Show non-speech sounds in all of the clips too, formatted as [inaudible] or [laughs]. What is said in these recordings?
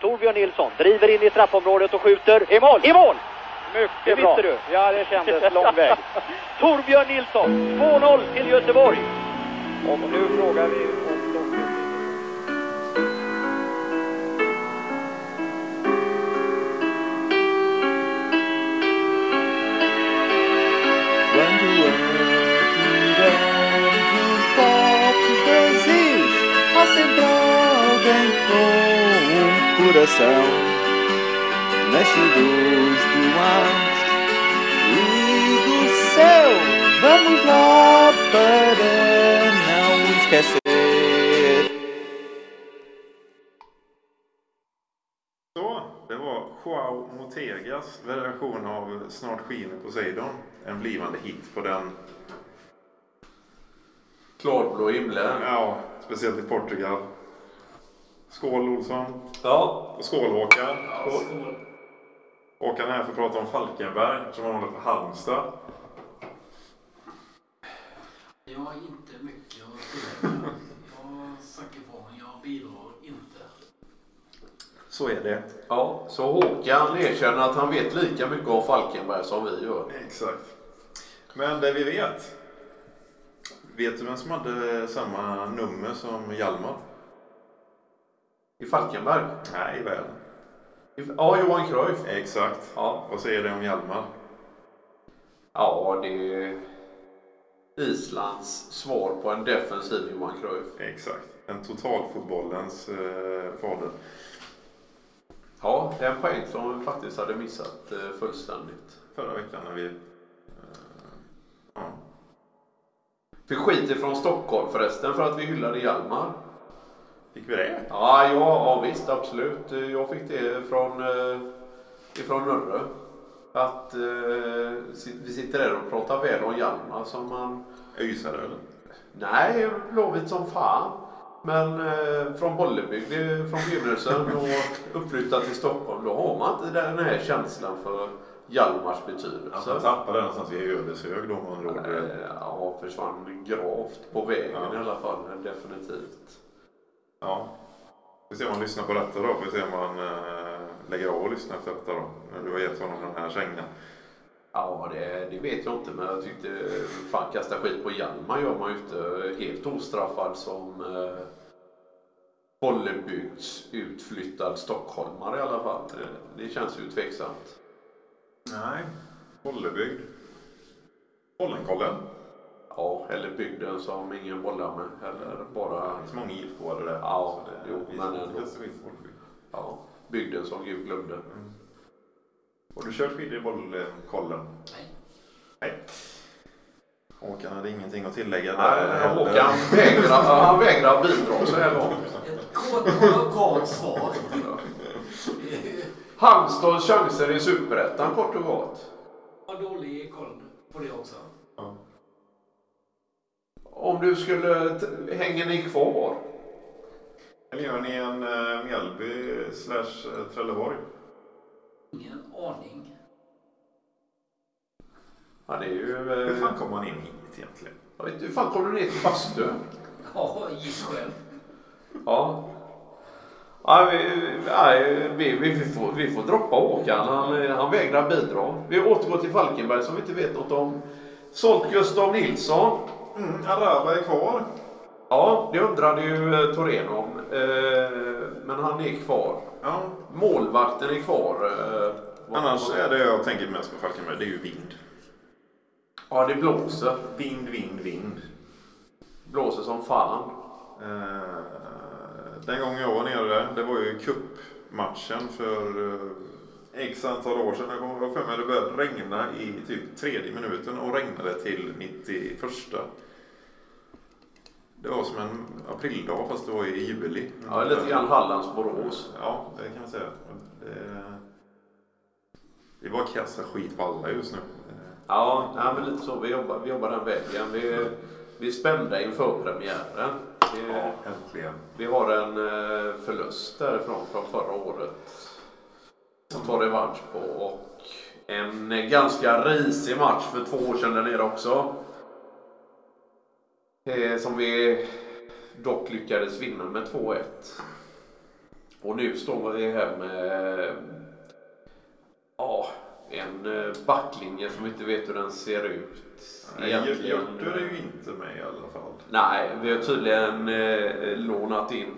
Torbjörn Nilsson driver in i straffområdet och skjuter. I mål! I mål! Mycket Det bra. visste du. Ja, det kändes [laughs] lång väg. Torbjörn Nilsson, 2-0 till Göteborg. Och nu frågar vi um coração nascidos do mar e do céu. Vamos lá para não esquecer. Så, det var Joao Motegas version av Snart skiner Poseidon. En blivande hit på den, Klarblå himlen. ja, speciellt i Portugal. Skål Olsson. Ja. Och skål Håkan. Håkan är här för att prata om Falkenberg som han håller på Halmstad. Jag har inte mycket att tillägga. Jag har sagt ifrån, jag bidrar inte. Så är det. ja. Så Håkan erkänner att han vet lika mycket om Falkenberg som vi gör. Exakt. Men det vi vet. Vet du vem som hade samma nummer som Hjalmar? I Falkenberg? Nej, väl. I- Ja, Johan Cruyff. Exakt. Ja. Vad säger du om Hjalmar? Ja, det är Islands svar på en defensiv Johan Cruyff. Exakt. En totalfotbollens eh, fader. Ja, det är en poäng som vi faktiskt hade missat eh, fullständigt. Förra veckan när vi... Eh, ja. Fick skit ifrån Stockholm förresten för att vi hyllade Hjalmar. Fick vi det? Ja, ja, ja visst absolut. Jag fick det från, eh, ifrån Nurre. Att eh, vi sitter där och pratar väl om Hjalmar som man... Öisare eller? Nej, Blåvitt som fan. Men eh, från Bollebygd från begynnelsen och uppflyttat till Stockholm. Då har man inte den här känslan för Hjalmars betydelse. Alltså, han tappade den någonstans vid Ödeshög då andra ord. Eh, Ja, försvann gravt på vägen Ja. i alla fall. Definitivt. Ja. Vi ser om man lyssnar på detta då. Vi ser om man eh, lägger av och lyssnar efter detta då. När du har gett honom den här kängan. Ja, det, det vet jag inte, men jag tyckte fan kasta skit på Hjalmar gör man ju inte helt ostraffad som eh, Bollebygds utflyttad stockholmare i alla fall. Det, det känns ju tveksamt. Nej. Bollebygd. Bollenkollen. Ja, eller bygden som ingen bollar med. Eller bara Det är så många IFK där. Ja, Så det, jo, vi men ändå. ja, bygden som Gud glömde. Har du kört skidor i Bollenkollen? Nej. Nej. Håkan hade ingenting att tillägga där. Nej. Håkan vägrar, han vägrar bidra så här långt. Ett kort och kort svar. Halmstads chanser i Superettan kort och gott. Har dålig koll på det också. Om du skulle, hänger ni kvar? Eller gör ni en uh, Mjällby slash eh, Trelleborg? Ingen aning. Ja, det är ju... Hur Eh, fan kommer man in hit egentligen? jag vet inte, hur fan kom du ner till Bastö? Ja, giss själv. Ja. Ja, vi, nej, vi, vi, vi, får, vi får droppa Håkan. Han, han vägrar bidra. Vi återgår till Falkenberg som vi inte vet något om. Sålt Gustav Nilsson. Mm, Araba är kvar. Ja, det undrade ju eh, Thorén om. Eh, men han är kvar. Ja. Målvakten är kvar. Eh, vad- Annars är det jag tänker mest på Falkenberg, det är ju vind. Ja, det blåser. Vind, vind, vind. Blåser som fan. Eh, den gången jag var nere, det var ju cupmatchen för eh, x antal år sedan. Jag kommer ihåg för mig det började regna i typ tredje minuten och regnade till 91. Det var som en aprildag fast det var i juli. Ja, lite grann Hallands Borås. Ja, det kan jag säga. Det, det att kasta skit på alla just nu. Ja, nej, men lite så. Vi jobbar, vi jobbar den vägen. Vi, vi är spända inför premiären. Vi, Ja, äntligen. vi har en eh, förlust därifrån från förra året. Som tar revansch på. Och en ganska risig match för två år sedan där nere också. Eh, som vi dock lyckades vinna med 2-1. Och nu står vi här med ja, en eh, backlinje som vi inte vet hur den ser ut. Nej, Hjörtur är ju inte med i alla fall. Nej, vi har tydligen eh, lånat in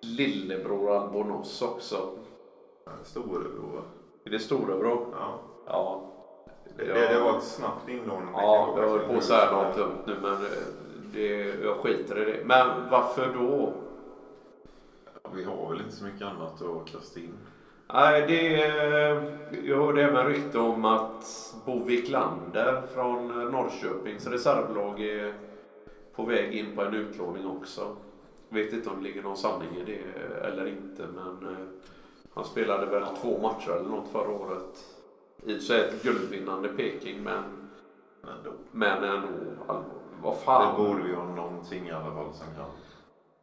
lillebror Albonos också. Storebror. Är det storebror? Ja. Ja. Det, det, det var ett snabbt inlån. Ja, jag höll på att säga något dumt nu men eh, det, jag skiter i det. Men varför då? Vi har väl inte så mycket annat att kasta in. Nej, det är, jag hörde även rykte om att Bo Wiklander från Norrköpings reservlag är på väg in på en utlåning också. Vet inte om det ligger någon sanning i det eller inte men eh, han spelade väl två matcher eller något förra året. I och för sig ett guldvinnande Peking men, Men då, men ändå. all- Vad det fan. borde vi ha någonting i alla fall som kan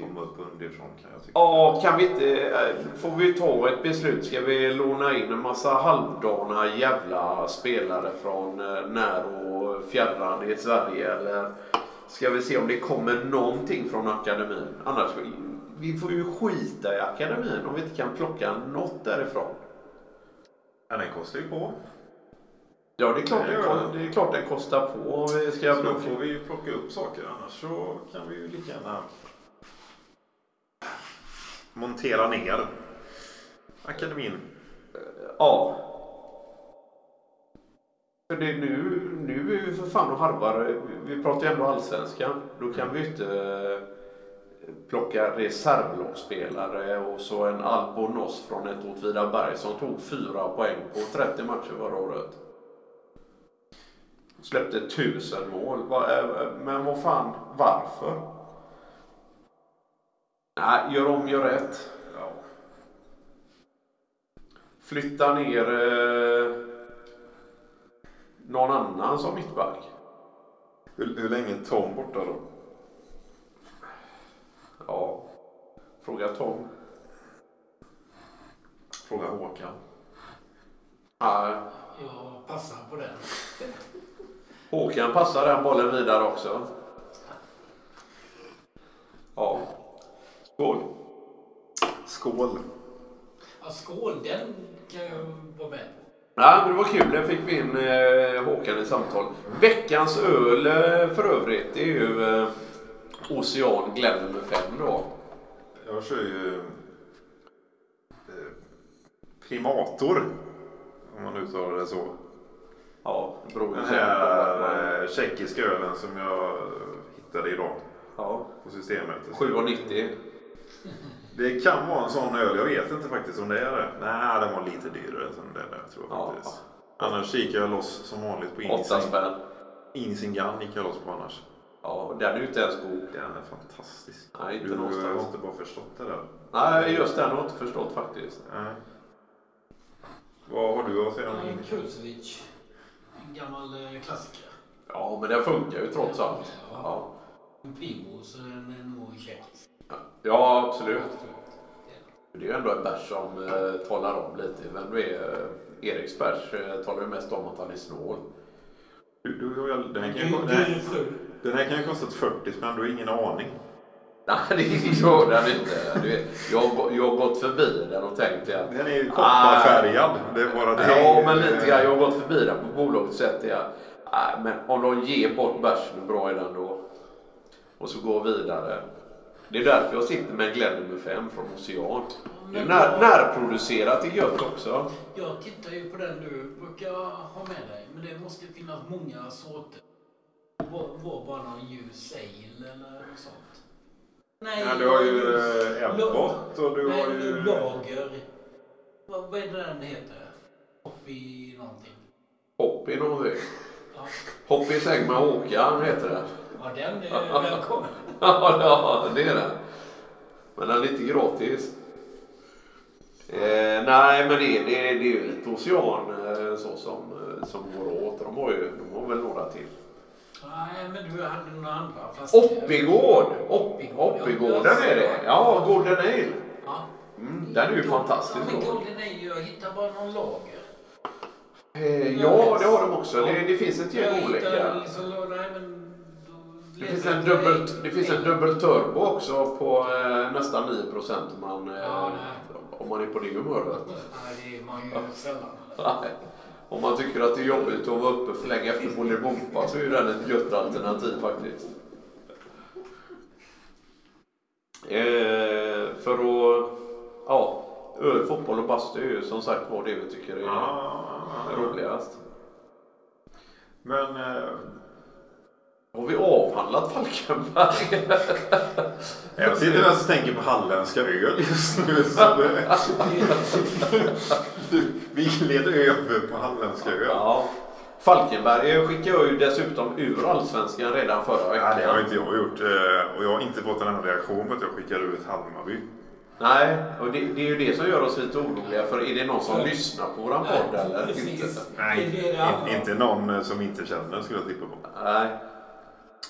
komma upp underifrån kan jag tycka. Ja, kan vi inte... eh, Får vi ta ett beslut? Ska vi låna in en massa halvdana jävla spelare från eh, när och fjärran i Sverige? Eller ska vi se om det kommer någonting från akademin? Annars, vi får ju skita i akademin om vi inte kan plocka något därifrån. Ja, den kostar ju på. Ja, det är klart, Det det, är klart den kostar på. vi Ska Så då får vi ju plocka upp saker annars så kan vi ju lika gärna montera ner akademin. Ja. För det, nu, nu är vi för fan och harvar. Vi pratar ju ändå allsvenskan. Då kan vi ju inte eh, plocka reservlagsspelare och så en Albonos från ett Åtvidaberg som tog fyra poäng på 30 matcher förra året. Släppte tusen mål. Men vad fan, varför? Nej, gör om, gör rätt. Ja. Flytta ner eh, någon annan som mittback. Hur, hur länge är Tom borta då? Ja. Fråga Tom. Fråga Håkan. Ja, Jag passar på den. Håkan passar den bollen vidare också. Ja. Skål. Skål. Ja, skål, den kan jag vara med på. Ja, men det var kul. Där fick vi in eh, Håkan i samtal. Veckans öl eh, för övrigt det är ju eh, Ocean Glenn nummer 5 då. Jag kör ju eh, Primator. Om man uttalar det så. Ja, det beror ju Den på vad man- här eh, tjeckiska ölen som jag hittade idag Ja, på systemet. 7,90. Det kan vara en sån öl. Jag vet inte faktiskt om det är det. Nej, den var lite dyrare än den där tror jag Ja. faktiskt. Annars kikar jag loss som vanligt på 8 Insing. spänn. Insingan gick jag loss på annars. Ja, och den är ju inte ens god. Den är fantastisk. Nej, inte Du har någonstans. inte bara förstått det där. Nej, just den har jag inte förstått faktiskt. Nej. Vad har du att säga om En Kusovic. En gammal eh, klassiker. Ja, men den funkar ju trots allt. Ja, En Primo, så den är nog tjeckisk. ja absolut. Det är ju ändå en bärs som eh, talar om lite vem du är. Eriks bärs eh, talar ju mest om att han är snål. Du, du, har ju- den, här Du, kan, ju- du den, är här, den här kan ju kostat 40 spänn. Du har ingen aning. Nej, [laughs] det gör den inte. Du vet, jag, har gå- jag har gått förbi den och tänkt att Den är ju kopparfärgad. Det är bara det. Ja, men lite grann. Jag har gått förbi den på bolaget och sett det. Nej, men om de ger bort bärsen, hur bra är den då? Och så går vidare. Det är därför jag sitter med en Glenn nummer 5 från Ocean. Det är när, närproducerat i gött också. Jag tittar ju på den du brukar ha med dig, men det måste finnas många sorter. Var, var bara någon ljus ale eller något sånt? Nej, Ja, du har ju ljus- eh, Ebbot och du Nej, har ju... lager. Vad, vad är det den heter? I någonting. I någonting. Hopp i säng med Håkan heter det. ja den är välkommen. Ja, [laughs] ja, det är det. Men den är lite gratis. Eh, nej, men det, är- det, det är ju lite Ocean eh, så som, eh, som går åt. De har ju de har väl några till. Nej, men du hade några andra. Fast Oppigård! Oppigården är det. Ja, Golden Ale. Ja. Mm, den är ju fantastisk. Ja, men. Golden Ale, jag hittar bara någon lager. Eh, ja, det har de också. Det, det finns ett gäng olika. Liksom, nej, men då Det finns en dubbel, det finns en dubbel turbo också på eh, nästan 9 procent. Man, eh, Ja. Om man är på det humöret. Nej, det är man ju sällan. Nej. Om man tycker att det är jobbigt att vara uppe för länge efter Bolibompa så är den ett gött alternativ faktiskt. Eh, för att... Ja, fotboll och bastu är ju som sagt var det vi tycker är Ja, roligast. Men eh, Har vi avhandlat Falkenberg? jag sitter mest och tänker på halländska öl just nu. Vi gled över på halländska öl. ja. Falkenberg skickade jag ju dessutom ur Allsvenskan redan förra veckan. Nej, det har inte jag gjort. eh, Och jag har inte fått en enda reaktion på att jag skickar ut Hammarby. Nej, och det, det är ju det som gör oss lite oroliga. För är det någon som lyssnar på våran podd eller? precis. Inte. Nej, inte, inte någon eh, som inte känner skulle jag tippa på. Nej.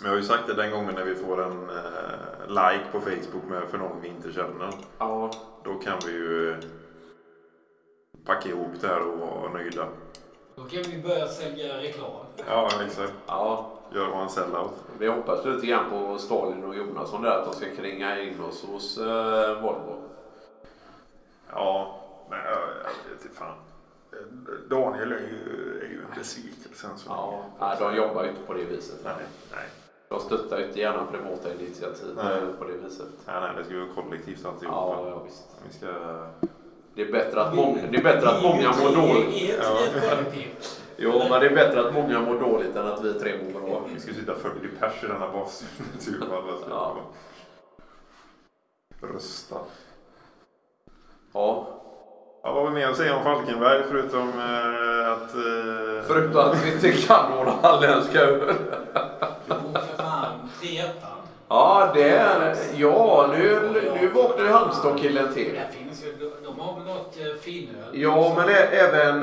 Men jag har ju sagt det den gången när vi får en eh, like på Facebook med för någon vi inte känner. Ja, Då kan vi ju packa ihop det här och vara nöjda. Då kan vi börja sälja reklam. Ja, exakt. ja. Göra en sellout. Vi hoppas lite grann på Stalin och Jonasson där att de ska kringa in oss hos eh, Volvo. Ja, men jag, jag vet inte fan. Daniel är ju, är ju en besvikelse. än Så. Ja, nej, de jobbar ju inte på det viset. Nej, nej. De stöttar ju inte gärna privata initiativ Nej. eh, på det viset. Nej, nej, det ska ju vara kollektivt alltihop. Ja, ja visst. Vi ska... Det är bättre att många, det är bättre att många mår dåligt. Jo, men det är bättre att många mår dåligt än att vi tre mår bra. Vi ska sitta 40 pers i denna bas. Typ Ja. rösta. Ja. Ja, vad har vi mer att säga om Falkenberg förutom eh, att... Eh, Förutom att vi inte kan några halländska öl. Jo, för fan. Treettan. Ja, det är... Ja, nu, nu vaknar ju Halmstad-killen till. Där finns ju, de- de har väl något eh, finöl. Ja, men det, även...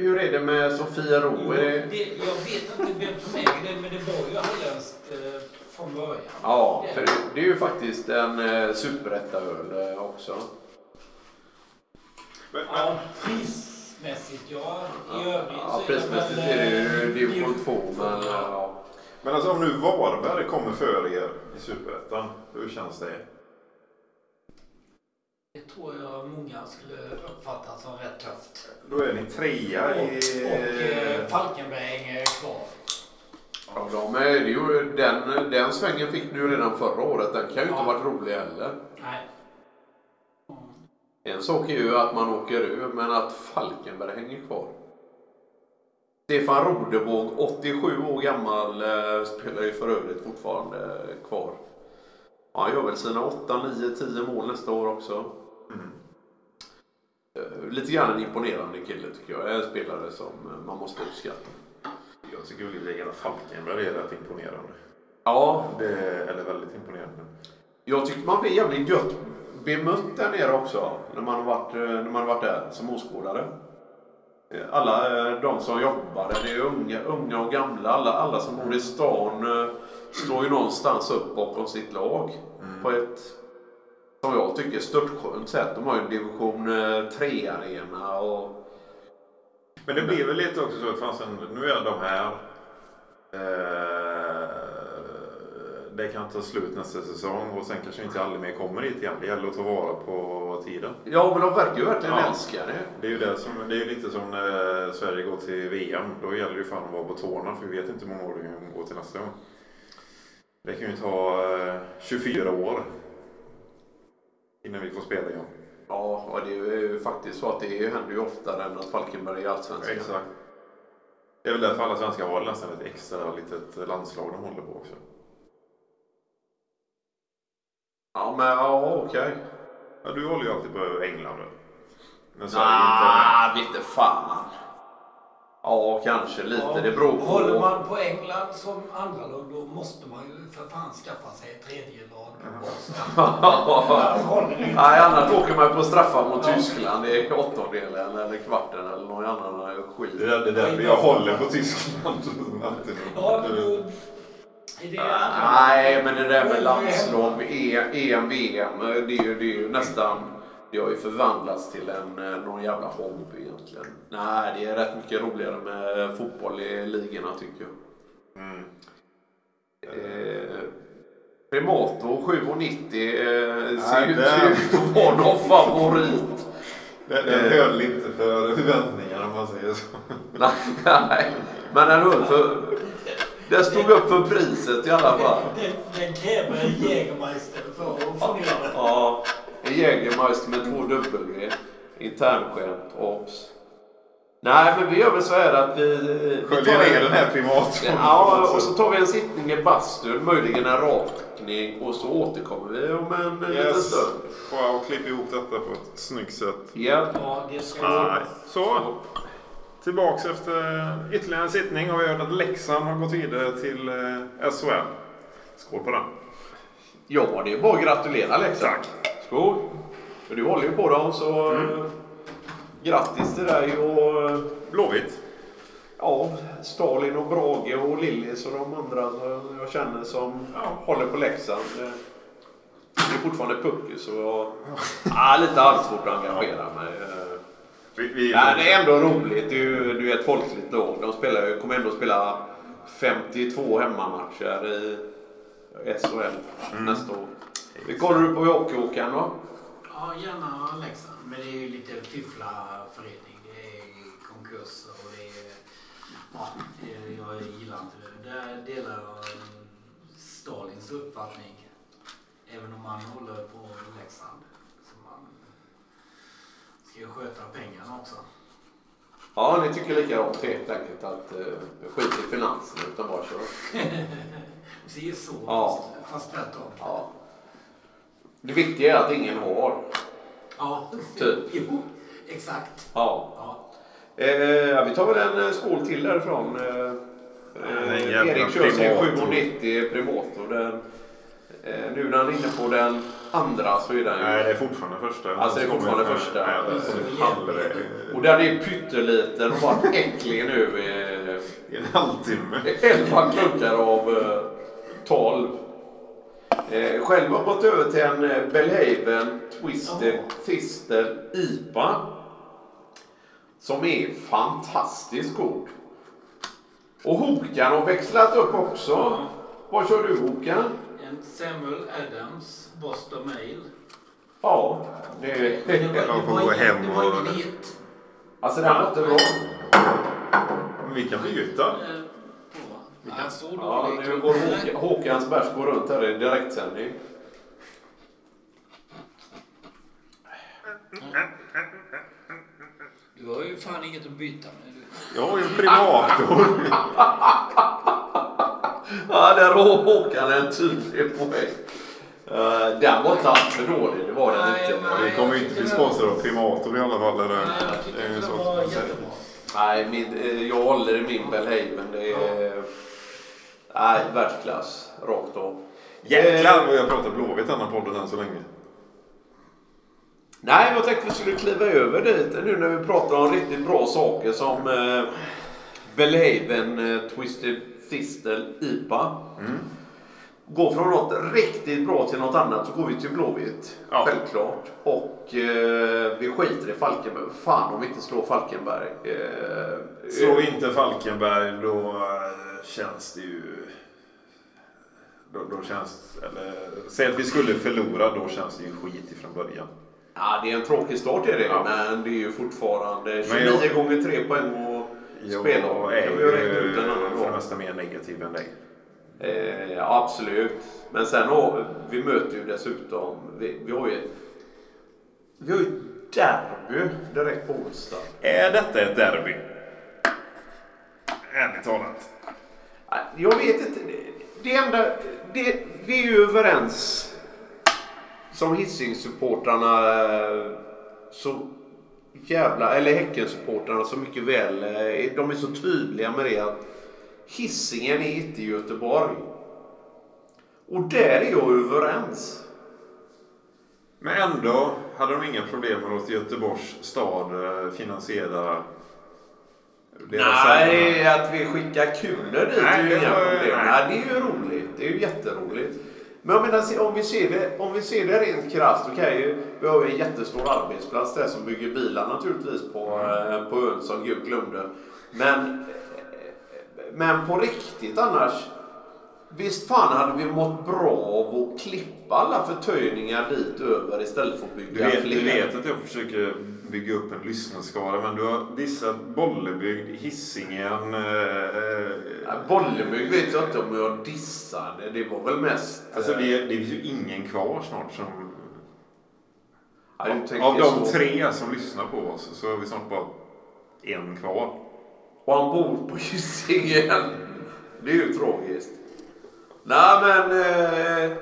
Hur är det med Sofia Ro? Jo, Är det... det, jag vet inte vem som äger det, men det var ju halländskt eh, från början. Ja, Det- för det, det är ju faktiskt en eh, superettaöl eh, också. men, men, Ja, prismässigt ja. I övrigt Ja, så är prismässigt är det ju eh, division 2, men ja. ja. men alltså om nu Varberg kommer före er i Superettan, hur känns det? Det tror jag många skulle uppfatta som rätt tufft. Då är ni trea Och, i... och eh, Falkenberg är kvar. Ja, de är, det är ju, den, den svängen fick du ju redan förra året. Den kan ju inte Ja. ha varit rolig heller. Nej. En sak är ju att man åker ur, men att Falkenberg hänger kvar. Stefan Rodevåg, 87 år gammal, eh, spelar ju för övrigt fortfarande kvar. Han gör väl sina 8, 9, 10 mål nästa år också. Mm. Eh, Lite grann en imponerande kille tycker jag. En spelare som eh, man måste uppskatta. Jag tycker hela Falkenberg är rätt imponerande. Ja, Det eller väldigt imponerande. Jag tycker man blir jävligt gött bemött där nere också. När man har varit, eh, när man har varit där som åskådare. Alla de som jobbar där, det är unga, unga och gamla. Alla, alla som bor i stan står ju någonstans upp bakom sitt lag. På ett, som jag tycker, störtskönt sätt. De har ju en division 3-arena och Men det blir väl lite också så att fanns en, nu är de här. Eh, det kan ta slut nästa säsong och sen kanske inte aldrig mer kommer hit igen. Det gäller att ta vara på tiden. Ja, men de verkar ju verkligen Ja. älska det. Det är ju det som, det är lite som när Sverige går till VM. Då gäller det ju fan att vara på tårna för vi vet inte hur många år det kan gå till nästa gång. Det kan ju ta eh, 24 år innan vi får spela igen. Ja, och det är ju faktiskt så att det händer ju oftare än att Falkenberg är allsvenskan. Exakt. Det är väl därför alla svenskar har nästan ett extra litet landslag de håller på också. Ja, men ja, okej. Ja, du håller ju alltid på England nu. När Sverige inte vete fan. Ja, kanske lite. Det beror på. Håller man på England som andra lag då måste man ju för fan skaffa sig ett tredje lag. [laughs] Nej, annars åker man på straffar mot Tyskland i åttondelen eller kvarten eller någon annan skit. Det är därför jag håller på Tyskland. [laughs] Ja, det Nej, men det där med landslag, EM, VM, det är ju, det är ju nästan... Det har ju förvandlats till en, eh, någon jävla hobby egentligen. Nej, det är rätt mycket roligare med fotboll i ligorna tycker jag. Mm. Eh, Primato 7,90 eh, ser Nej, ju det- ser ut att vara någon favorit. Den, den höll inte för förväntningarna om man säger så. Nej, men den höll för... Den stod upp för priset i alla fall. Den, den kräver en Jägermeister för att få ner den. Ja, en Jägermeister med två W. Internskämt, obs. Nej, men vi gör väl så här att vi... vi Sköljer tar ner en- den här primatfonden. Ja, och så tar vi en sittning i bastun, möjligen en rakning och så återkommer vi om en liten Yes. stund. Wow, klipp ihop detta på ett snyggt sätt. Ja. Ja, det ska Nej. Så, tillbaks efter ytterligare en sittning har vi hört att Leksand har gått vidare till eh, SHL. Skål på den. ja, det är bara att gratulera Leksand. Tack. Skål! Och du håller ju på dem så Mm. grattis till dig och eh, Blåvitt. ja, Stalin och Brage och Lillis och de andra som jag känner som håller på Leksand. Det är fortfarande Pucke så jag ja, lite halvsvårt att engagera mig. eh. Vi, vi, Ja, det är ändå roligt. Det är ju du är ett folkligt lag. De spelar, kommer ändå spela 52 hemmamatcher i SHL nästa år. Hur kollar du på hockeyåkaren då? Ja, gärna Leksand. Men det är ju lite fiffla förening. Det är konkurser och det är... Ja, jag gillar inte det. Där delar jag Stalins uppfattning. Även om man håller på Leksand. Så man ska ju sköta pengarna också. Ja, ni tycker likadant helt enkelt att uh, skit i finanserna utan bara kör. [laughs] Det är så, Ja. fast, fast tvärtom. Ja. Det viktiga är att ingen har. Ja, Typ. jo, exakt. Ja. Ja. Eh, vi tar väl en eh, skål till därifrån. Eh, eh, Erik kör sin Primator. 790 Primato. Den, eh, nu när han är inne på den andra så är den ju... Nej, det är fortfarande första. Alltså, det är fortfarande första. Nej, det är Och den är pytteliten och varit äcklig nu i en halvtimme. 11 klunkar av eh, 12. Eh, själv har jag gått över till en eh, Belhaven Twisted Thistle IPA. Som är fantastiskt god. Och Hokan har växlat upp också. Vad kör du Hokan? En Samuel Adams Boston Mail. Ja, det det Man får gå hem det var och- ingen hit. Alltså den var inte bra. Men Vi Han stod Ja, dålig. nu går Håk- Håkans bärs går runt här i direktsändning. Du har ju fan inget att byta med. Du. Jag har ju en primator. [laughs] Ja, där har Håkan en tydlig poäng. Uh, den var inte alls för dålig, det var den Nej, inte. Vi kommer ju inte bli sponsrade av primator i alla fall. Är det, Nej, jag det så det som var jättebra. Nej, min, eh, jag håller i min Belhaven. Det är nej, världsklass, rakt av. Jäklar vad jag pratar Blåvitt i den här podden än så länge. Nej, jag tänkte vi skulle kliva över dit nu när vi pratar om riktigt bra saker som eh, Belhaven eh, Twisted Thistle IPA. Går från något riktigt bra till något annat så går vi till Blåvitt. Ja. Självklart. Och eh, vi skiter i Falkenberg. Fan om vi inte slår Falkenberg. Eh, Slår eh, vi inte Falkenberg då eh, känns det ju... Då, då känns... Eller, säg att vi skulle förlora, då känns det ju skit ifrån början. Ja, det är en tråkig start är det. Ja. Men det är ju fortfarande 29 Men jag- gånger 3 poäng Jag spela om. är kan vi ju för det mesta mer negativ än dig. Eh, absolut. Men sen har vi möter ju dessutom, vi, vi har ju vi har ju derby direkt på onsdag. Är detta ett derby? Ärligt talat. Jag vet inte. Det- enda, det, vi är ju överens som Hisingssupportrarna eh, så jävla, eller Häcken-supportrarna så mycket väl, eh, de är så tydliga med det att Hisingen är inte Göteborg. Och där är jag överens. Men ändå hade de inga problem med att låta Göteborgs stad eh, finansiera Nej, att vi skickar kulor dit Nej, är ju inga problem. nej. Nej, det är ju roligt. Det är ju jätteroligt. Men jag menar, om vi ser det, om vi ser det rent krasst, ju vi har ju en jättestor arbetsplats där som bygger bilar naturligtvis på, Mm. eh, på ön som Gud glömde. Men, men på riktigt annars, Visst fan hade vi mått bra av att klippa alla förtöjningar dit över istället för att Du bygga vet, fler. du vet att jag försöker bygga upp en lyssnarskara men du har dissat Bollebygd, Hisingen. Eh, eh, Ja, Bollebygd vet jag inte om jag dissade. Det var väl mest... alltså eh, det, det är ju ingen kvar snart som... ja, du Av de så. tre som lyssnar på oss så har vi snart bara en kvar. Och han bor på Hisingen. Det är ju tragiskt. Nej men... Eh,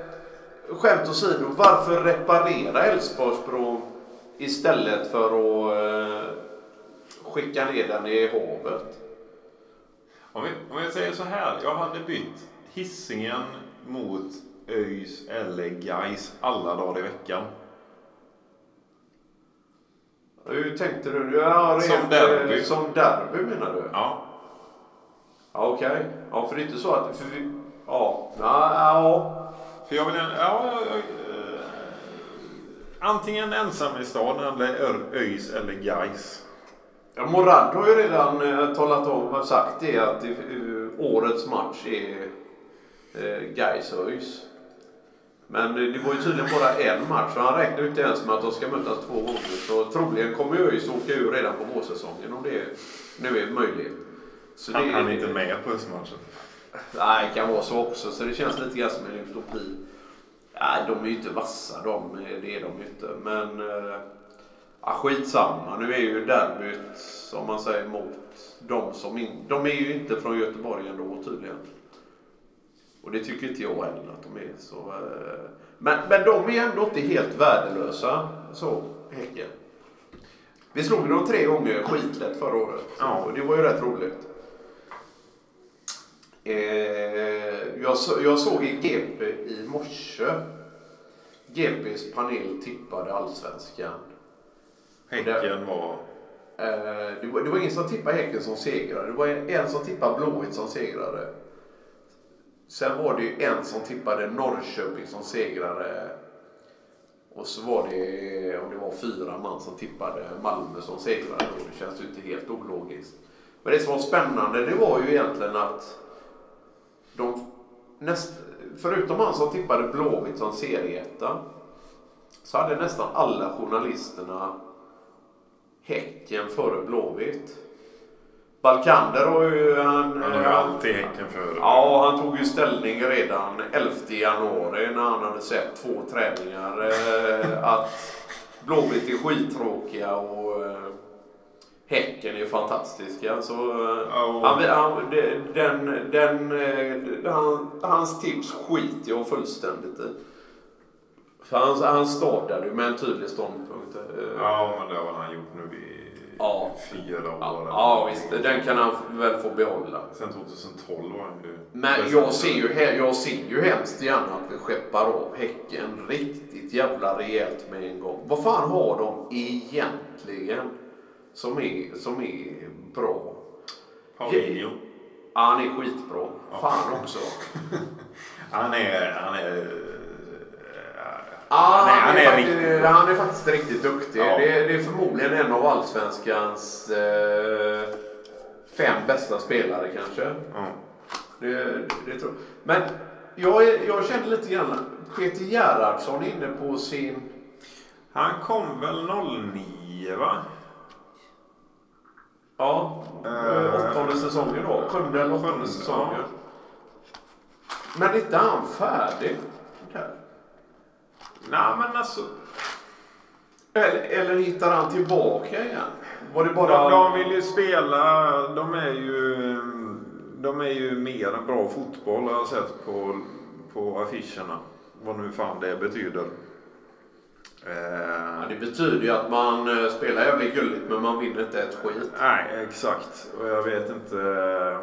skämt åsido. Varför reparera Älvsborgsbron istället för att eh, skicka ner den i havet? Om, vi, om jag säger så här. Jag hade bytt Hisingen mot ÖIS eller Gais alla dagar i veckan. Hur tänkte du? Ja, Som rent, derby. eh, Som derby menar du? Ja. Ja, Okej. Ja, för det är inte så att... För vi, ja. Ja, ja. För jag vill ja, ja, ja, Antingen ensam i stan eller ÖIS eller Gais. Ja, Morad har ju redan eh, talat om och sagt det att eh, årets match är eh, Gais och ÖIS. Men eh, det var ju tydligen bara en match så han räknar ju inte ens med att de ska mötas två gånger. Så troligen kommer ju ÖIS åka ur redan på vårsäsongen om det nu är möjligt. Så Han, det- han är inte med på höstmatchen. Nej, det kan vara så också. Så det känns lite grann som en utopi. Nej, de är ju inte vassa de. Det är de ju inte. Men eh, ja, skitsamma. Nu är ju derbyt, som man säger, mot de som in, De är ju inte från Göteborg ändå tydligen. Och det tycker inte jag heller att de är. Så, eh, men, men de är ändå inte helt värdelösa. Så, Häcken. Vi slog dem tre gånger skitlätt förra året. Ja. Och det var ju rätt roligt. Eh, jag, så, jag såg i GP i morse. GPs panel tippade allsvenskan. Häcken var... Eh, det, var, det var ingen som tippade Häcken som segrare. Det var en, en som tippade Blåvitt som segrare. Sen var det ju en som tippade Norrköping som segrare. Och så var det, om det var fyra man som tippade Malmö som segrare. Det känns ju inte helt ologiskt. Men det som var spännande det var ju egentligen att de, näst, förutom han som tippade Blåvitt som serieetta så hade nästan alla journalisterna Häcken före Blåvitt. Balkander har ju... Han, Han har ju alltid Häcken för. Ja, han tog ju ställning redan 11 januari när han hade sett två träningar. Eh, att Blåvitt är skittråkiga och eh, Häcken är fantastiska. Så eh, Ja, och- han, han, de- den, den, eh, han, hans tips skiter jag fullständigt i. För han, han startade ju med en tydlig ståndpunkt. eh, Ja, men det har han gjort nu i Ja. fyra år. Ja, ja visst. Den kan han väl få behålla. Sen 2012 var han ju... Men jag ser ju, jag ser ju hemskt gärna att vi skeppar av Häcken riktigt jävla rejält med en gång. Vad fan har de egentligen som är, som är bra? Paulinho. Ja, han är skitbra. Fan också. [laughs] Han är... Han är... Ja, han är, han är faktiskt, han är faktiskt riktigt duktig. Ja. Det, är- det är förmodligen en av allsvenskans eh, fem bästa spelare kanske. Ja. Det, det tror jag. Men jag, jag känner lite grann Peter Gerhardsson inne på sin... Han kom väl 09 va? Ja, Eh, åttonde säsongen då. Sjunde eller åttonde säsongen. ja. Men är inte han färdig? Där? Nej men alltså. Eller, eller hittar han tillbaka igen? Var det De, bara... de vill ju spela. De är ju... De är ju mer än bra fotboll har jag sett på, på affischerna. Vad nu fan det betyder. Eh, Ja, det betyder ju att man eh, spelar jävligt gulligt men man vinner inte ett skit. Nej, exakt. Och jag vet inte. eh,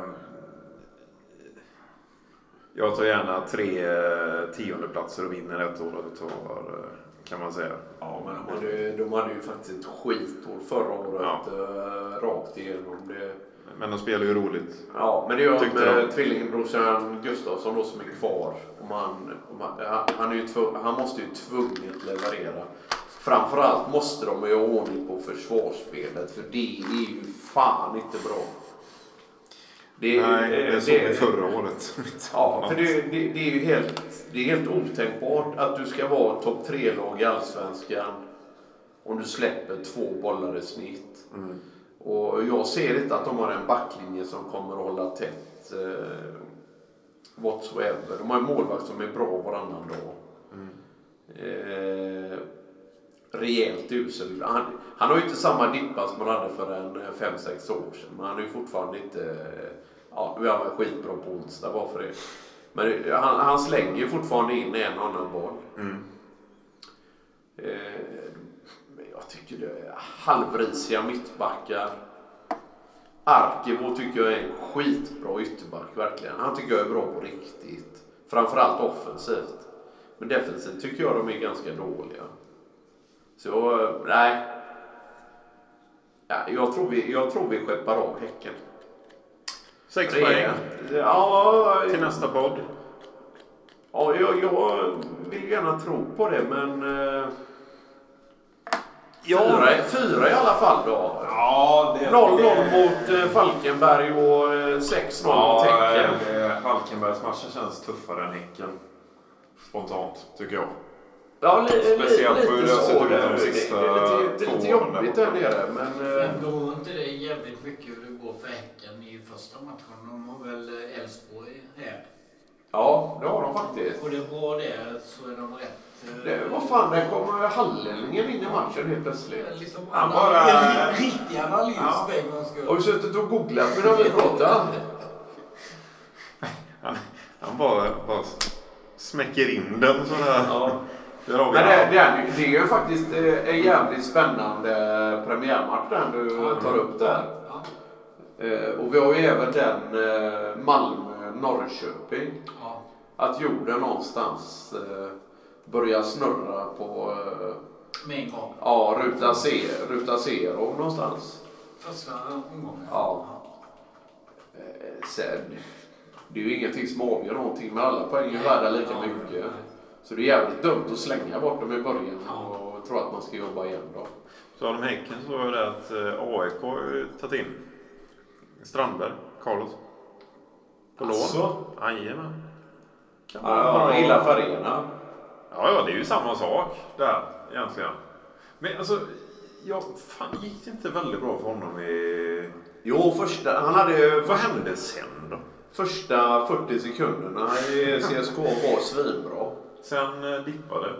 Jag tar gärna tre eh, tiondeplatser och vinner ett år. och tar, eh, kan man säga. Ja, men de hade, de hade ju faktiskt ett skitår förra året. Ja. eh, rakt igenom. Det, Men de spelar ju roligt. Ja, men det gör med de. tvillingbrorsan Gustafsson då som är kvar. Om han, om han, han- är ju tvung, han måste ju tvunget leverera. Framförallt måste de ha ordning på försvarsspelet för det är ju fan inte bra. Det, Nej, det såg vi förra året. Ja, för det, det, det är ju helt, det är helt otänkbart att du ska vara topp tre-lag i Allsvenskan om du släpper två bollar i snitt. Mm. Och jag ser inte att de har en backlinje som kommer att hålla tätt eh, whatsoever. De har en målvakt som är bra varannan dag. Eh, rejält usel. Han, han har ju inte samma dippa som han hade för en 5-6 år sedan. Men han är ju fortfarande inte... eh, Ja, nu är han skitbra på onsdag bara för det. Men det- han, han slänger ju fortfarande in en och annan boll. Mm. Eh, jag tycker det är halvrisiga mittbackar. Arkivo tycker jag är en skitbra ytterback, verkligen. Han tycker jag är bra på riktigt. Framförallt offensivt. Men defensivt tycker jag de är ganska dåliga. Så, eh, nej. Ja, jag, tror vi, jag tror vi skeppar av Häcken. Sex poäng. Ja, till nästa podd. ja jag, jag vill gärna tro på det, men... Eh, fyra, fyra i alla fall då. Ja, det 0-0 mot eh, Falkenberg och eh, 6-0 mot Ja, Häcken. eh, Falkenbergsmatchen känns tuffare än Häcken. Spontant, tycker jag. Ja, li, li, Speciellt på hur det har sett så. ut de sista det är lite, jobbigt där nere, men... eh, Men beror inte det jävligt mycket hur det går för Häcken i första matchen? De har väl eh, Elfsborg här. Ja, det har de faktiskt. Går det bra där så är de rätt... eh, Det, vad fan, där kommer hallänningen in i matchen helt plötsligt. Liksom Han bara- en riktig analys Ja. för en gångs skull. Har du suttit och googlat medan vi pratar? Han, han bara, bara smäcker in den sådär. Ja. Där har vi Men det, det, är, det är ju faktiskt eh, en jävligt spännande premiärmatch den du tar upp där. Ja. Eh, Och vi har ju även den eh, Malmö-Norrköping. Ja. Att jorden någonstans eh, börjar snurra på eh, Med en gång. ja, ruta, C, ruta zero någonstans. Första omgången. Ja. Eh, Sen, det är ju ingenting som avgör någonting men alla poäng är ju värda lika Ja. mycket. Så det är jävligt dumt att slänga bort dem i början Ja. och tro att man ska jobba igen då. Så de Häcken så är det att eh, AIK har tagit in Strandberg, Carlos. På lån. Asså? Jajamän. Kan Ja, jag gillar Farena. Ja, ja, det är ju samma sak där egentligen. Men alltså, ja, fan gick det inte väldigt bra för honom i... Jo, första, han hade ju Vad hände sen då? första 40 sekunderna i CSK var svinbra. Sen eh, dippade.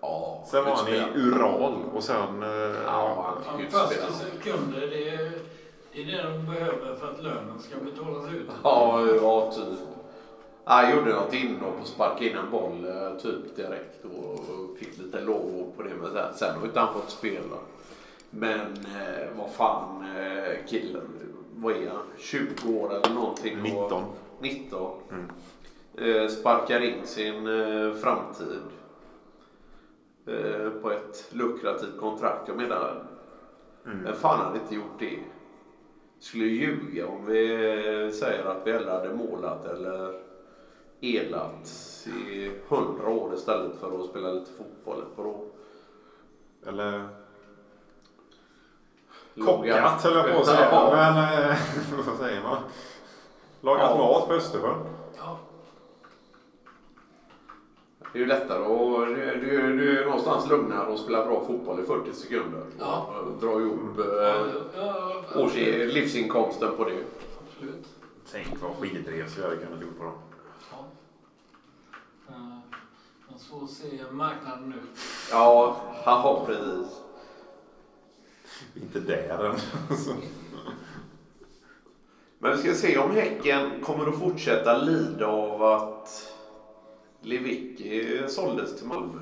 Ja, Sen var han i. Ural och sen... Eh, Ja, han fick första utspela. sekunder, det är, det är det de behöver för att lönen ska betalas ut. Ja, ja, typ. Han gjorde något inhopp och sparkade in en boll eh, typ direkt och fick lite lovord på det. Men sen, sen har inte han fått spela. Men eh, vad fan eh, killen, vad är han? 20 år eller någonting? och- 19. 19. Mm. Eh, sparkar in sin eh, framtid eh, på ett lukrativt kontrakt. Jag menar, Mm. vem fan hade inte gjort det? Skulle ljuga om vi säger att vi hade målat eller elat i hundra år istället för att spela lite fotboll ett par år. Eller kockat höll jag på att säga. Men eh, [laughs] vad säger man? Lagat Ja. mat på Östersjön. Ja. Det är ju lättare och du, du, du är någonstans lugnare att spela bra fotboll i 40 sekunder. Ja. Och dra ihop eh, ja, livsinkomsten på det. Absolut. Tänk vad skidresor vi hade kunnat gjort på dem. Ja. Eh, Men så ser marknaden ut. Ja, haha precis. Inte där än. Men vi ska se om Häcken kommer att fortsätta lida av att Lewicki såldes till Malmö.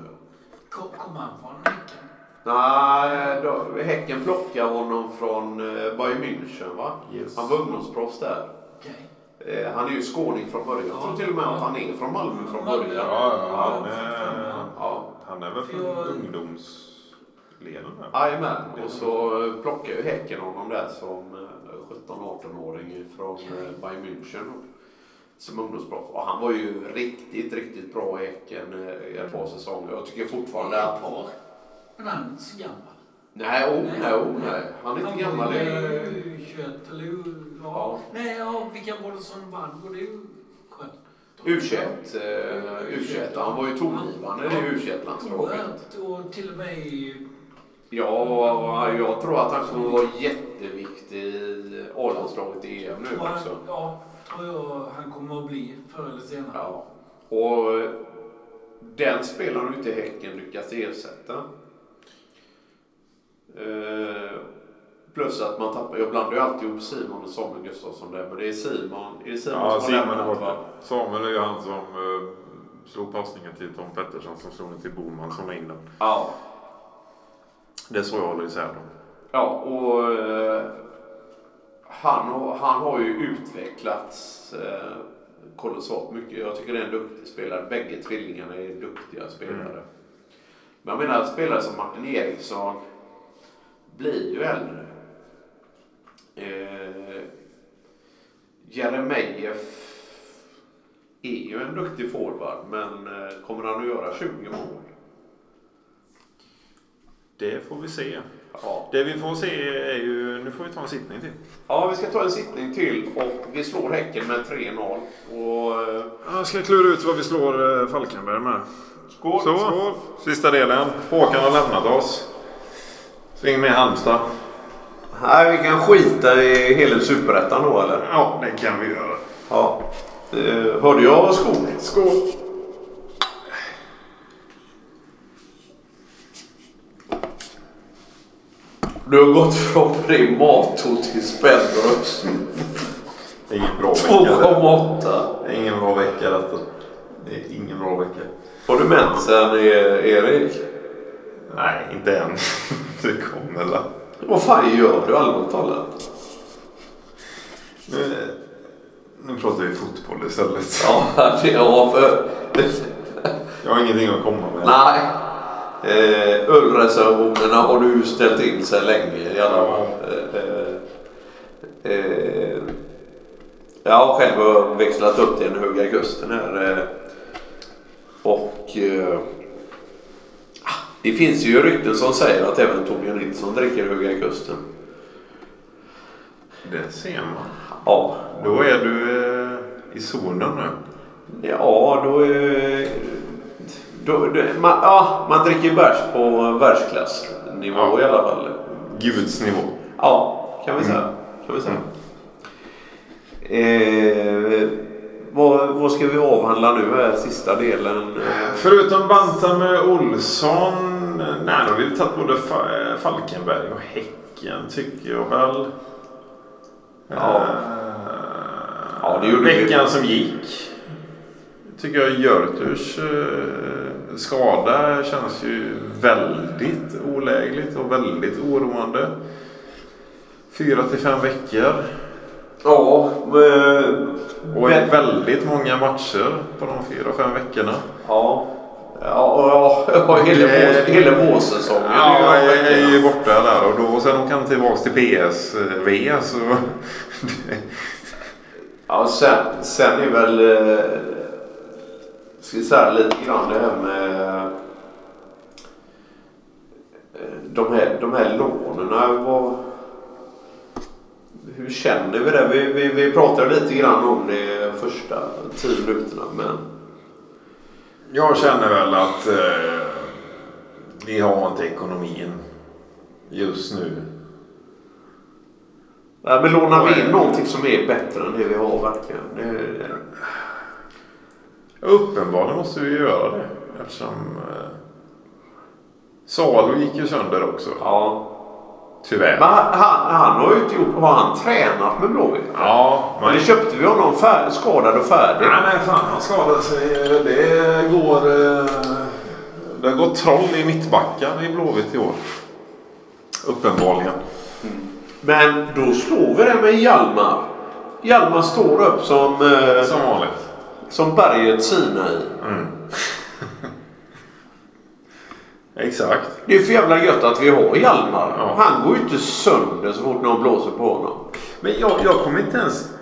Kom, kom han från Häcken? Nej, då, Häcken plockade honom från eh, Bayern München va? Yes. Han var ungdomsproffs där. Okej. Eh, Han är ju skåning från början. Jag tror till och med att han är från Malmö från Malmö. början. Ja, ja, han, är, Ja. han är väl från Jag- ungdomsleden där. Jajamän, och så eh, plockade ju Häcken honom där som eh, 17-18-åring från Bayern München som ungdomsproffs. Och han var ju riktigt, riktigt bra i Häcken eh, i ett par säsonger. Jag tycker fortfarande att... Ett par. Men han är inte så gammal. Nej, oh, nej, oh, nej. Han är inte Han gammal. var Det ju är- 21 eller ja. Ja. Nej, ja, vilka var det som vann? Var det ju skönt? U21. eh, U21. Han var ju tongivande i U21-landslaget. Oerhört. Och till och med i... Ja, jag tror att han kommer vara jätteviktig i A-landslaget i EM nu han- också. Ja, tror jag han kommer att bli förr eller senare. Ja. Och den spelaren har ju inte Häcken lyckats ersätta. Eh, plus att man tappar, jag blandar ju alltid ihop Simon och Samuel Gustafsson där, men det är Simon, är det Simon Ja, som har Simon är lämnat? Samuel är ju han som uh, slog passningen till Tom Pettersson som slog den till Boman som la in den. Ja. Det är så jag håller isär dem. Ja, och eh, han, har- han har ju utvecklats eh, kolossalt mycket. Jag tycker det är en duktig spelare. Bägge tvillingarna är duktiga spelare. Mm. Men jag menar, spelare som Martin Eriksson blir ju äldre. Eh, Jeremejeff är ju en duktig forward, men eh, kommer han att göra 20 mål? Det får vi se. Ja. Det vi får se är ju... Nu får vi ta en sittning till. Ja, vi ska ta en sittning till och vi slår Häcken med 3-0. Och... eh, Jag ska klura ut vad vi slår eh, Falkenberg med. Skål! Så, sista delen. Håkan har lämnat oss. Sving med Halmstad. Nej, vi kan skita i hela superettan då eller? Ja, det kan vi göra. Ja. Eh, hörde jag skål? Skål! Du har gått från Primato till Spendrups. Är ingen bra vecka. det. 2,8. Det är ingen bra vecka detta. Det är ingen bra vecka. Har du mensen Erik? Nej, inte än. [laughs] Det kommer la. Vad fan gör du allvarligt talat? Nu, nu pratar vi fotboll istället. Ja, det var för... Jag har ingenting att komma med. Nej. Eh, ölreservationerna har du ställt in sig länge i alla fall. Eh, eh, eh, jag har själv växlat upp till en Höga Kusten här. Eh, och eh, det finns ju rykten som säger att även Torbjörn Nilsson dricker Höga Kusten. Det ser man. Ja, Då är du i zonen nu. ja då är... Då, då, man, ja, man dricker bärs på världsklassnivå Ja. i alla fall. Guds nivå. Ja, kan vi säga. Kan vi säga. Eh, vad, vad ska vi avhandla nu här, sista delen? Eh, Förutom Banta med Olsson. Nej, då har vi tagit både Fa- Falkenberg och Häcken tycker jag väl. Ja. Eh, Ja, det gjorde vi. Veckan som gick. Tycker jag Görturs eh, skada känns ju väldigt olägligt och väldigt oroande. Fyra till fem veckor. Ja, eh, Och men- väldigt många matcher på de fyra, fem veckorna. ja. Ja, ja, hela, vårsäsongen. Ja, jag är ju borta där och då sen åker han tillbaka till PSV så... Ja, sen, sen är väl... Eh, ska vi säga lite grann det här med... eh, De här, de här lånen. Vad, hur känner vi det? Vi, vi, vi pratade lite grann om det första tio minuterna. Men Jag känner väl att eh, vi har inte ekonomin just nu. Ja, men lånar vi in någonting som är bättre än det vi har verkligen? Det, Uppenbarligen måste vi göra det eftersom eh, Salo gick ju sönder också. ja. Tyvärr. Men han, han, han har ju inte gjort... Har han tränat med Blåvitt? Ja, Men det köpte vi honom fär, skadad och färdig. Nej, nej, fan han skadade sig. Det går... eh, Det har gått troll i mittbackar i Blåvitt i år. Uppenbarligen. Men då står vi där med Hjalmar. Hjalmar står upp som, eh, Som vanligt. Som berget Sinai. [laughs] Exakt. Det är för jävla gött att vi har Hjalmar. Ja. Han går ju inte sönder så fort någon blåser på honom. Men jag, jag kommer inte ens...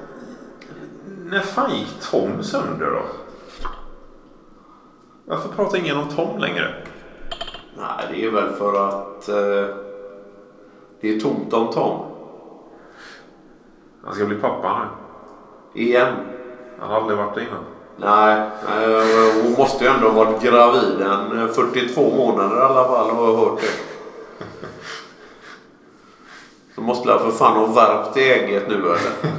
När fan gick Tom sönder då? Varför pratar ingen om Tom längre? Nej, det är väl för att... Eh, Det är tomt om Tom. Han ska bli pappa nu. Igen. Han har aldrig varit det innan. Nej, hon måste ju ändå ha varit gravid en eh, 42 månader i alla fall har jag hört det. Så måste jag för fan ha värpt ägget nu eller?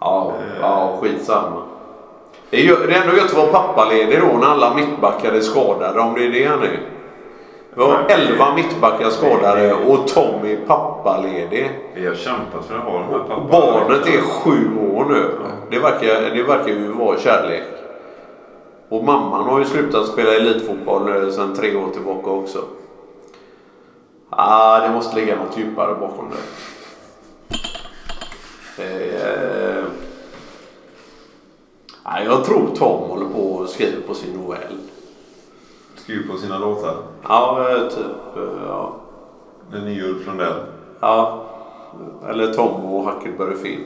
Ja, ja skitsamma. Det är, det är ändå gött att vara pappaledig då när alla mittbackar är skadade om det är det han är. Vi har 11 mittbackar skadade och Tom är pappaledig. Vi har kämpat för att ha de här papporna. Barnet är sju år nu. Det verkar, det verkar ju vara kärlek. Och mamman har ju slutat spela elitfotboll sedan tre år tillbaka också. Ah, det måste ligga något djupare bakom det. Eh, nej, jag tror Tom håller på och skriver på sin novell. Skriver på sina låtar. Ja, eh, typ. eh, Ja. Den nya Ulf Lundell. ja. Eller Tom och Huckleberry Finn.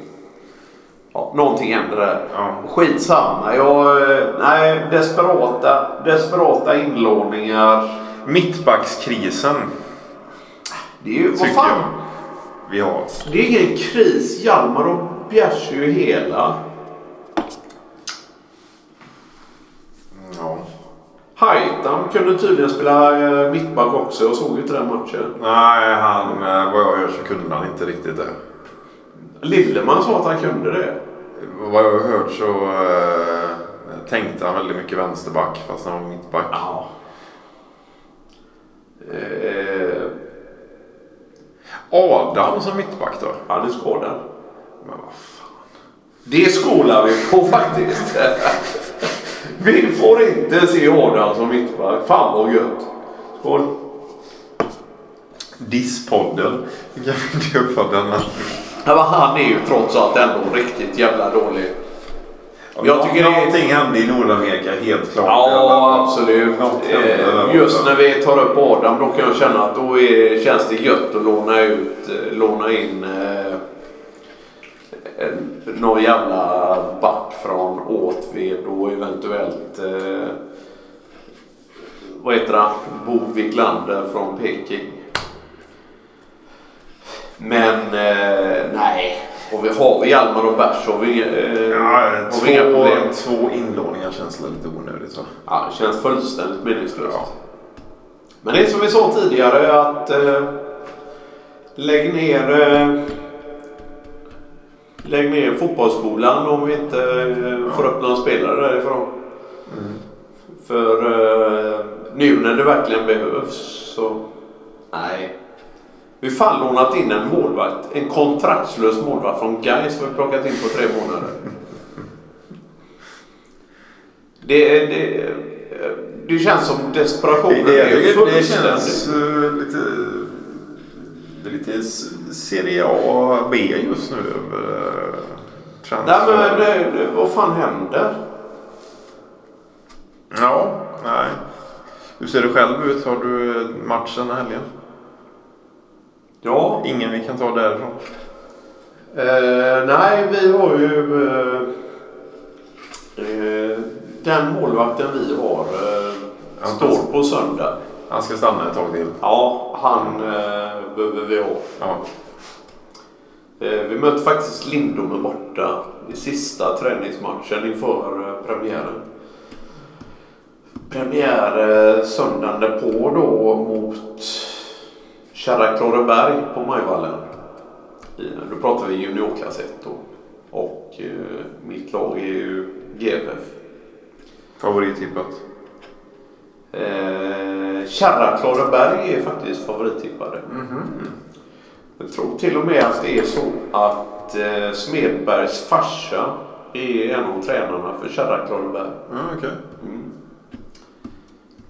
Ja, någonting händer där. Ja. Skitsamma. Jag, eh, nej, desperata, desperata inlåningar. Mittbackskrisen. Det är ju, vad fan. jag. Vi har. Det är ingen kris. Hjalmar och Bjärs är ju hela. Ja. Haitam kunde tydligen spela eh, mittback också. Jag såg inte den matchen. Nej, han, eh, vad jag hör så kunde han inte riktigt det. Lilleman sa att han kunde det. Vad jag har hört så eh, tänkte han väldigt mycket vänsterback fast han var mittback. Ja. Eh, Adam som mittback då? han är skadad. Men vad fan. Det skolar vi på faktiskt. [laughs] vi får inte se Adam som mittback. Fan vad gött. Skål. Disspodden. Vi kan inte uppfatta den. men- Ja, men han är ju trots allt ändå riktigt jävla dålig. Jag tycker det. Någonting hände i Nordamerika helt klart. Ja, absolut. Just när vi tar upp Adam då kan jag känna att då är, känns det gött att låna ut, eh, låna in eh, någon jävla back från Åtved och eventuellt eh, vad heter han? Bo Wiklander från Peking. Men eh, nej, och vi har vi Hjalmar och Bärs har vi, eh, Ja, har vi inga problem. två, två inlåningar känns lite onödigt va? Ja, det känns fullständigt meningslöst. Men det är som vi sa tidigare att eh, lägg ner eh, Lägg ner fotbollsskolan om vi inte eh, får upp någon spelare därifrån. För eh, nu när det verkligen behövs så nej. Vi lånat in en målvakt, en kontraktslös målvakt från Gais har vi plockat in på tre månader. Det, det, det känns som desperationen Det, är det, det fullständig. känns eh, lite... Det är lite Serie A B just nu uh, Nej men det, det, vad fan händer? Ja, nej. Hur ser det själv ut? Har du matchen den här helgen? Ja, Ingen vi kan ta därifrån? eh, nej vi har ju eh, eh, den målvakten vi har eh, står på söndag. Han ska stanna ett tag till. Ja, han eh, behöver vi ha. Ja. Eh, vi möter faktiskt Lindome borta i sista träningsmatchen inför eh, premiären. Premiär eh, söndagen därpå då mot Kärra på Majvallen. Då pratar vi juniorklass 1 då. Och eh, mitt lag är ju GFF. Favorittippat? Eh, Kärra Kloreberg är faktiskt favorittippade. Jag tror till och med att det är så att eh, Smedbergs farsa är en av tränarna för Kärra Kloreberg. Ja, okej.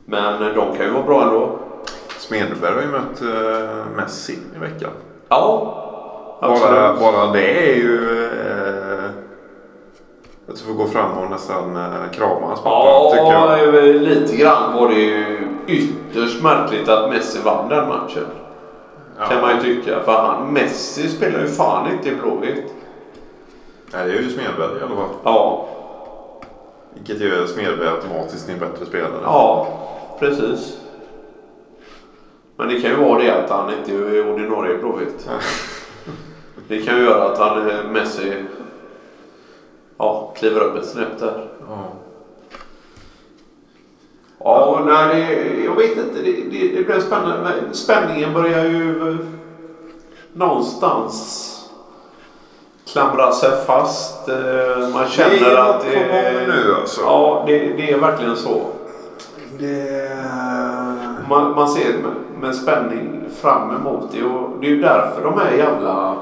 Men eh, de kan ju vara bra ändå. Smedberg har ju mött eh, Messi i veckan. Ja, Bara, absolut. bara det är ju... Att du får gå fram och nästan eh, krama hans pappa, tycker Ja, jag. lite grann var det ju ytterst märkligt att Messi vann den matchen. Kan man ju tycka. För han, Messi spelar ju fan inte i Blåvitt. Nej, det är ju Smedberg i alla fall. Ja, Vilket gör Smedberg automatiskt till en bättre spelare. ja, precis. Men det kan ju vara det att han inte är ordinarie i Blåvitt. Det kan ju göra att han Messi ja, kliver upp ett snäpp där. Ja. Ja, nej, det, jag vet inte. Det, det, det blir spännande. Spänningen börjar ju eh, någonstans klamra sig fast. Eh, Man känner Det är att på gång nu, alltså. Ja, det, det är verkligen så. Det... Man, man ser med, med spänning fram emot det. Och det är ju därför de här jävla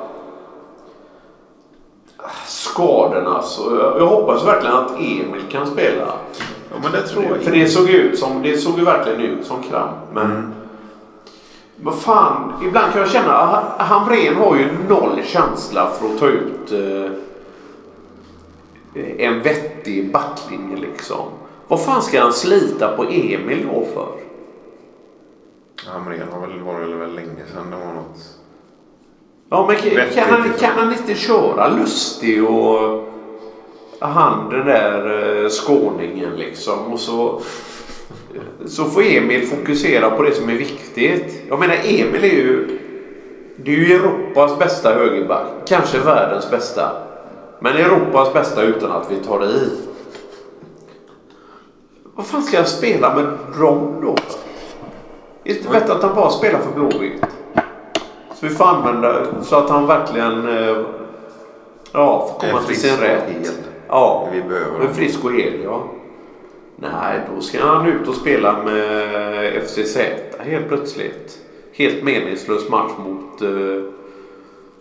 skadorna. Så jag, jag hoppas verkligen att Emil kan spela. Ja, men det tror jag För det såg, ut som, det såg ju verkligen ut som kramp. Men Mm. vad fan, ibland kan jag känna att Hamrén har ju noll känsla för att ta ut eh, en vettig backlinje liksom. Vad fan ska han slita på Emil då för? Hamrén har väl varit väl länge sedan det var något. Ja, men kan, han, liksom. kan han inte köra Lustig och han den där eh, skåningen liksom och så så får Emil fokusera på det som är viktigt. Jag menar Emil är ju det är ju Europas bästa högerback. Kanske världens bästa. Men Europas bästa utan att vi tar det i. Vad fan ska jag spela med dem då? Är det inte bättre att han bara spelar för Blåvitt? Så vi får använda så att han verkligen eh, ja, får komma till sin rätt. hel. Ja, Vi behöver honom. frisk och hel ja. Nej, då ska han ut och spela med FCZ helt plötsligt. Helt meningslös match mot eh,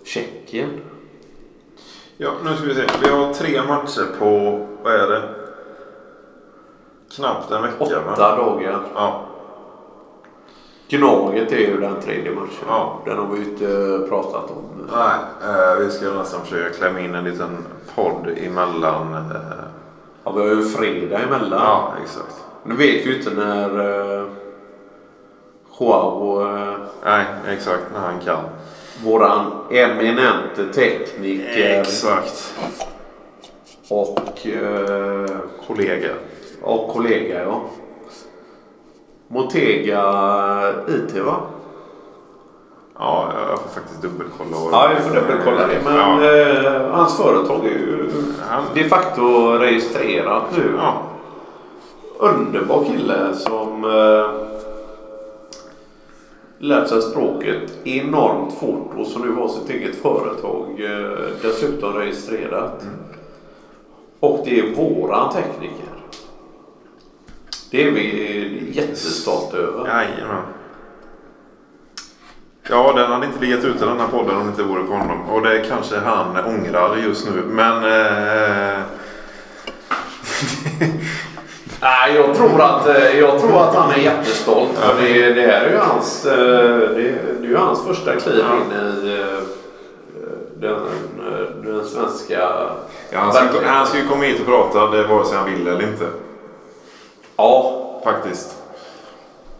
Tjeckien. Ja, nu ska vi se. Vi har tre matcher på, vad är det? Knappt en vecka va? Åtta dagar. Ja. Gnaget är ju den tredje matchen. Ja. Den har vi inte pratat om. Nej, eh, vi ska nästan försöka klämma in en liten podd emellan. Eh, Ja, vi har ju fredag emellan. ja, exakt. Nu vet ju inte när Joao, eh, Nej, exakt när han kan. våran eminente tekniker Exakt. och, eh, Kollega. och kollega ja. Motega IT va? Ja, jag får faktiskt dubbelkolla. Ja, vi får dubbelkolla det. Men Ja. eh, hans företag är ju Han, de facto registrerat nu. ja. Underbar kille som eh, lärt sig språket enormt fort och som nu har sitt eget företag eh, dessutom registrerat. Och det är våran tekniker. Det är vi jättestolta över. Jajamän. Ja, den hade inte legat ute den här podden om det inte vore på honom. Och det kanske han ångrar just nu. Men... Eh, [laughs] Nej, jag tror att, eh, jag tror att han är jättestolt. För det, det här är ju hans, eh, det, det är ju hans första kliv in i eh, den, den svenska ja, han, ska, han ska ju komma hit och prata, det vare sig han vill eller inte. Ja, Faktiskt.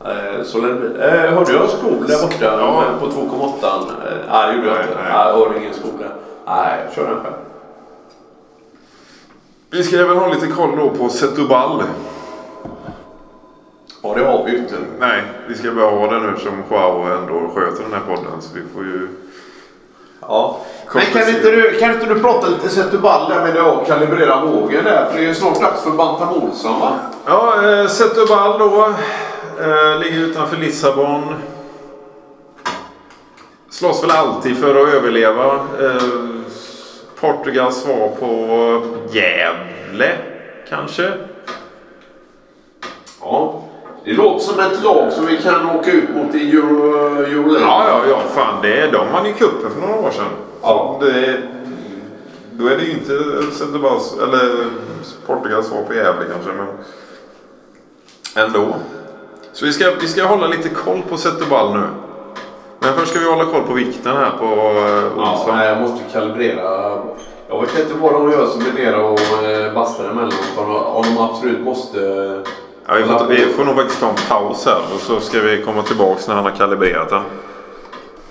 eh, så. Eh, hörde jag skol där borta Ja. på 2,8? Eh, Nej, det gjorde jag inte. nej. Jag hörde ingen skol där. Nej, jag kör den själv. Vi ska väl ha lite koll då på Setubal. Ja, det har vi ju inte. Nej, vi ska bara ha det nu eftersom Joao ändå sköter den här podden. Så vi får ju... Ja. Men kan inte, du, kan inte du prata lite Setubal där med det och kalibrera vågen där? För det är ju snart dags för Bantam Olsson va? Ja, eh, Setubal då. Eh, ligger utanför Lissabon. Slåss väl alltid för att överleva. Eh, Portugals svar på Gävle, kanske. Ja. Det låter som ett lag som vi kan åka ut mot i Euro, Euroleague. Ja, ja, ja. Fan, det är, de vann ju cupen för några år sedan. Ja. Det, då är det ju inte Setubals, eller Portugals svar på Gävle kanske, men ändå. Så vi ska, vi ska hålla lite koll på Setubal nu. Men först ska vi hålla koll på vikten här på eh, Ja, Olsson. nej, jag måste kalibrera. Jag vet inte vad de gör som är nere och eh, bastar emellanåt. De- Om de absolut måste... Ja, vi, får, vi får nog faktiskt ta en paus här och så ska vi komma tillbaks när han har kalibrerat den.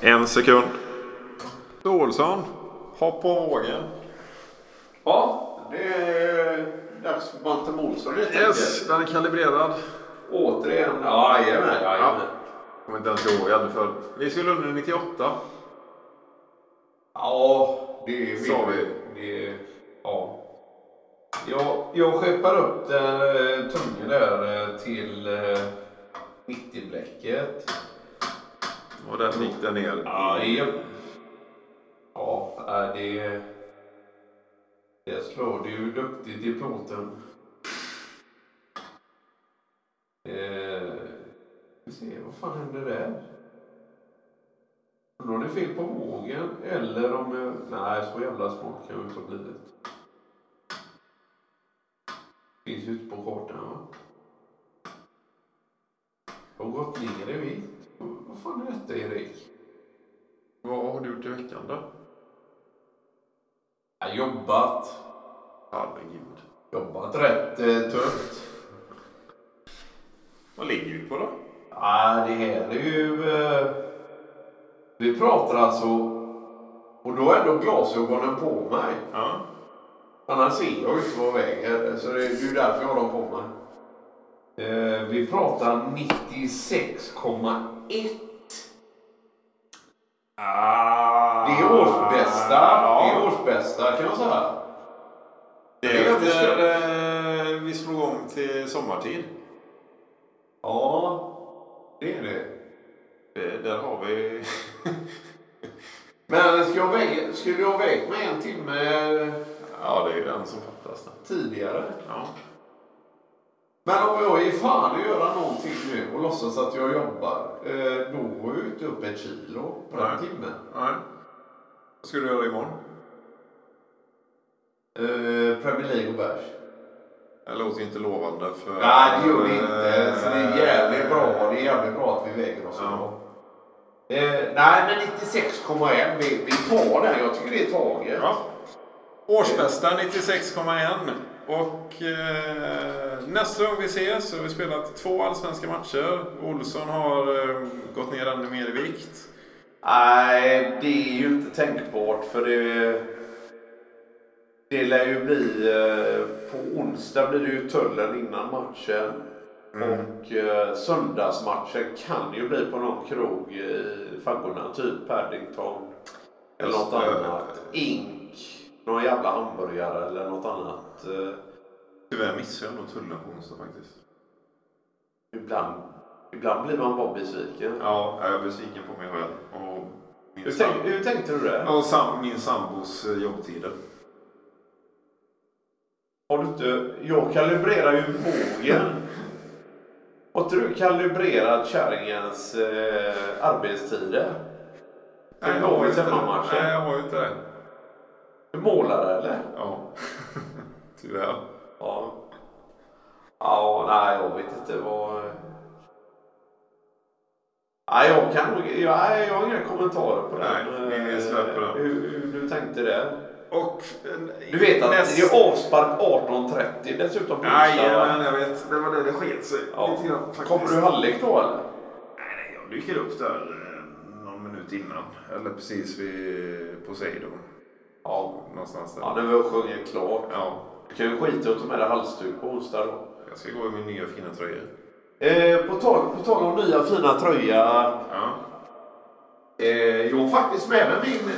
En sekund. Olsson, hopp på vågen. Ja, det är dags för Bantam Olsson helt Yes, den är kalibrerad. Återigen. Ja, jajamän. jajamän. kommer inte ens ihåg, jag hade för. Vi skulle under 98. Ja, det Sa vi. Det, ja. Jag, jag skeppar upp den eh, tungan där eh, till eh, mittibläcket. Och där gick den ner. Ja, ja, nej, det, det slår det ju duktigt i plåten. Eh, vi ser, vad fan hände där? Undrar om det är fel på vågen eller om jag... Nej, så jävla smart kan jag inte ha blivit. Finns ju inte på kartan va? Har gått ner i vikt. Vad fan är detta Erik? Vad har du gjort i veckan då? Jag har jobbat. Herregud. Jobbat rätt eh, tufft. Vad ligger vi på då? Ja, det här är ju... Eh, vi pratar alltså... Och då är ändå glasögonen på mig. Ja. Annars ser jag inte vad jag väger. Så det är ju därför jag har dem på mig. Eh, vi pratar 96,1. Ah, Det är årsbästa. Det är årsbästa kan jag säga. Det Det är efter eh, vi slog om till sommartid. Ja, det är det. Eh, där har vi... Men ska jag väga, skulle jag ha vägt mig en timme ja, det är den som fattas. tidigare? Ja. Men om jag är fan att göra någonting nu och låtsas att jag jobbar, eh, då går jag inte upp ett kilo på den Nej. timmen. Nej. Vad ska du göra imorgon? Eh, Premier League och bärs. Det låter inte lovande för... Nej, det gör det inte. Så det är jävligt Eh, bra. Det är jävligt bra att vi väger oss Ja. Eh, nej, men 96,1. Vi, vi tar den. Jag tycker det är taget. Ja. Årsbästa 96,1. Och eh, nästa gång vi ses så har vi spelat två allsvenska matcher. Olsson har eh, gått ner ännu mer i vikt. Nej, det är ju inte tänkbart för det... Det lär ju bli... eh, På onsdag blir det ju tullen innan matchen. Och eh, söndagsmatchen kan ju bli på någon krog i faggorna. Typ Paddington. Eller något annat. Ink. Någon jävla hamburgare eller något annat. Eh, Tyvärr missade jag nog tullen på onsdag faktiskt. ibland, ibland blir man bara besviken. Ja, jag är besviken på mig själv. Och min, Hur, sam- tänk, hur tänkte du det? och sam- min sambos eh, jobbtider. Har du inte... Jag kalibrerar ju vågen. Har inte du kalibrerat kärringens eh, arbetstider? Nej, jag har ju inte det. Målar eller? Ja. [laughs] Tyvärr. Ja. Ja, nej jag vet inte vad... Nej, jag kan. Jag, nej, jag har inga kommentarer på Nej, den. vi släpper den. Eh, Hur, hur du tänkte det. Och... eh, Du vet att näst- det är avspark 18.30 dessutom. på va? Jajamän, jag vet. Det var det det sket sig Ja. grann. Kommer du halvlek då eller? Nej, nej, jag dyker upp där eh, någon minut innan. Eller precis vid Poseidon. Ja. Någonstans där. Ja, när vi har sjungit klart. Ja, Du kan ju skita att ta med dig halsduk på onsdag då. jag ska gå i min nya fina tröja. Eh, på, tal, på tal om nya fina tröja. Ja. Eh, jag har faktiskt med mig min,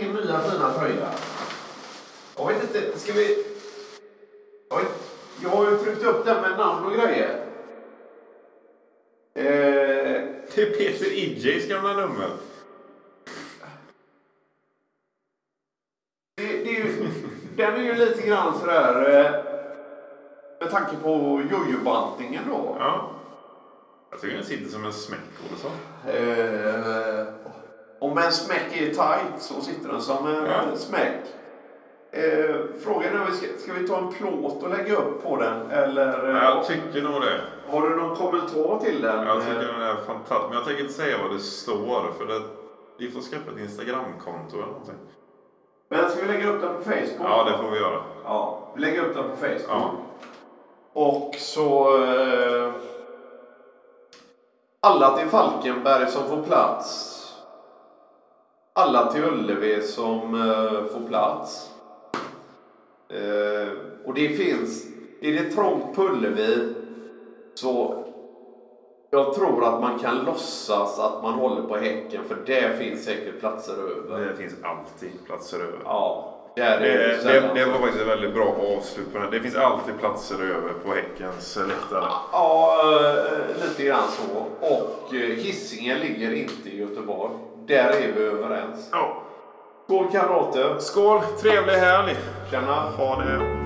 min nya fina tröja. Jag vet inte, ska vi... Jag, vet, jag har ju tryckt upp den med namn och grejer. Eh, Det är Peter Idjejs gamla nummer. det, det är ju, den är ju lite grann sådär... Eh, med tanke på jojobantingen då. Ja. Jag tycker den sitter som en smäck, Olsson. Eh, om en smäck är tight så sitter den som en Ja. smäck. Eh, frågan är, ska, ska vi ta en plåt och lägga upp på den? Eller eh, Jag tycker nog det. har du någon kommentar till den? Jag tycker den är fantastisk. Men jag tänker inte säga vad det står. För det, vi får skaffa ett Instagramkonto eller någonting. Men ska vi lägga upp den på Facebook? Ja, det får vi göra. Ja, vi lägger upp den på Facebook. Ja. Och så... Eh, alla till Falkenberg som får plats. Alla till Ullevi som eh, får plats. Eh, och det finns... Är det trångt på Ullevi så Jag tror att man kan låtsas att man håller på Häcken för det finns säkert platser över. Det finns alltid platser över. Ja, Det, det, det, sällan det så. var faktiskt ett väldigt bra avslut på den. Det finns alltid platser över på Häckens läktare. Ja, eh, lite grann så. Och eh, Hisingen ligger inte i Göteborg. Där är vi överens. Ja. Skål kamrater! Skål! Trevlig helg! Tjena! Ha det!